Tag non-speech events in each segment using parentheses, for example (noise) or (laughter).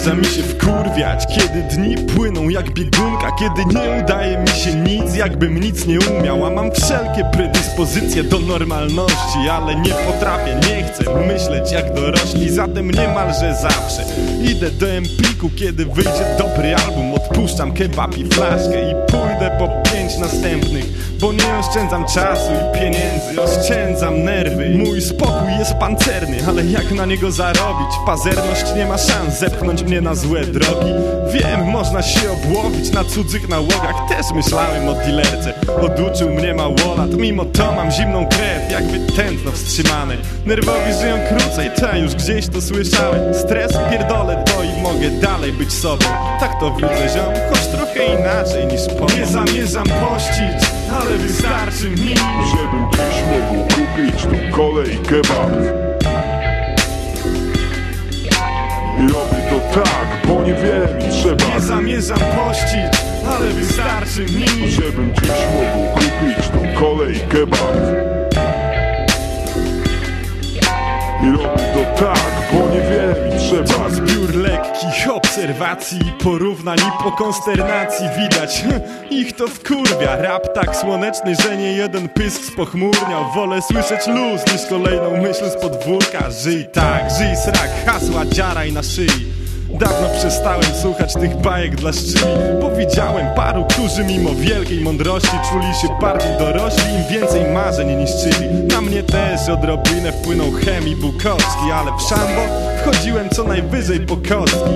Zdarza mi się wkurwiać, kiedy dni płyną jak biegunka Kiedy nie udaje mi się nic, jakbym nic nie umiał A mam wszelkie predyspozycje do normalności Ale nie potrafię, nie chcę myśleć jak dorośli Zatem niemalże zawsze idę do Empiku Kiedy wyjdzie dobry album, odpuszczam kebab i flaszkę I pójdę po pięć następnych Bo nie oszczędzam czasu i pieniędzy, oszczędzam nerwy Mój spokój jest pancerny, ale jak na niego zarobić? Pazerność nie ma szans zepchnąć mnie na złe drogi. Wiem, można się obłowić na cudzych nałogach. Też myślałem o dilerce, oduczył mnie małolat. Mimo to mam zimną krew, jakby tętno wstrzymane. Nerwowi żyją krócej, ta już gdzieś to słyszałem. Stres pierdolę to i mogę dalej być sobą. Tak to widzę ziom, choć trochę inaczej niż po Nie zamierzam pościć, ale wystarczy mi Żebym zamierzam pościć, ale wystarczy mi. Żebym dziś mógł kupić tu kolej kebab. I robię to tak, bo nie wiem i trzeba zbiór lekkich obserwacji porównań i po konsternacji widać (laughs) Ich to wkurwia, rap tak słoneczny, że nie jeden pysk spochmurniał Wolę słyszeć luz niż kolejną myśl z podwórka. Żyj tak, żyj srak, hasła dziaraj na szyi Dawno przestałem słuchać tych bajek dla szczyli. Bo widziałem paru, którzy mimo wielkiej mądrości Czuli się bardziej dorośli, im więcej marzeń niszczyli. Na mnie też odrobinę wpłynął chemii Bukowski Ale w szambo wchodziłem co najwyżej po kostki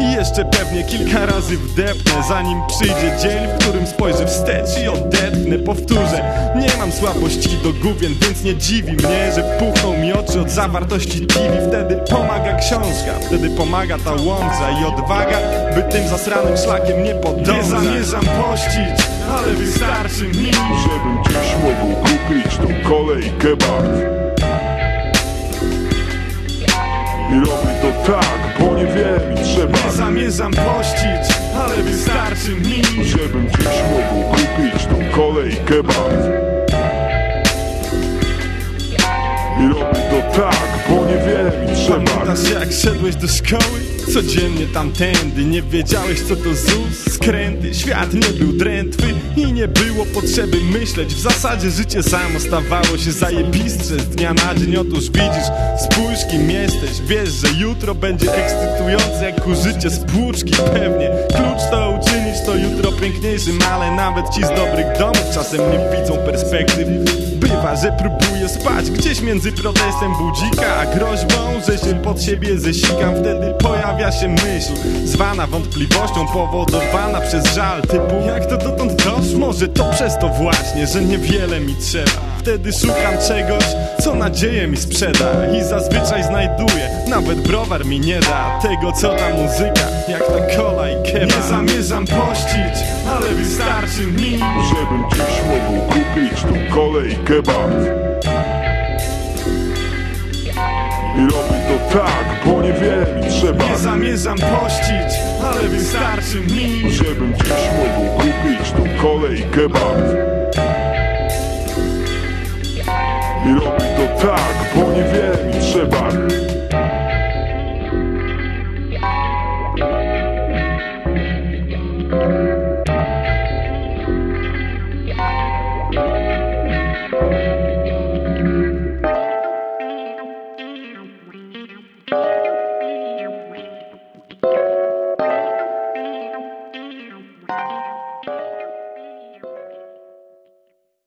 i jeszcze pewnie kilka razy wdepnę Zanim przyjdzie dzień, w którym spojrzę wstecz i odetchnę Powtórzę, nie mam słabości do gówien Więc nie dziwi mnie, że puchną mi oczy od zawartości TV Wtedy pomaga książka, wtedy pomaga ta łądza I odwaga, by tym zasranym szlakiem nie podążać. Nie zamierzam pościć, ale wystarczy mi Żebym dziś mógł kupić tu kolej kebab zamierzam pościć, ale wystarczy mi. Żebym dziś mógł kupić tu kolej kebab I robię to tak, bo nie wiem i trzeba Pamiętasz jak szedłeś do szkoły? Codziennie tamtędy. Nie wiedziałeś co to ZUS, skręty Świat nie był drętwy i nie było potrzeby myśleć. W zasadzie życie samo stawało się zajebistsze Z dnia na dzień otóż widzisz, spójrz kim jesteś. Wiesz, że jutro będzie ekscytujące jak użycie spłuczki. Pewnie klucz to uczynić to jutro piękniejszym Ale nawet ci z dobrych domów czasem nie widzą perspektyw Bywa, że próbuję spać gdzieś między protestem budzika A groźbą, że się pod siebie zesikam. Wtedy pojawia się myśl Zwana wątpliwością, powodowana przez żal Typu, jak to dotąd doszło? Może to przez to właśnie, że niewiele mi trzeba. Wtedy szukam czegoś, co nadzieję mi sprzeda I zazwyczaj znajduję, nawet browar mi nie da Tego co ta muzyka, jak ta kola i kebab Nie zamierzam pościć, ale wystarczy mi Żebym dziś kolej kebab. I robię to tak, bo nie wiem i trzeba. Nie zamierzam pościć, ale wystarczy mi. Żebym dziś mógł kupić tu kolej kebab. I robię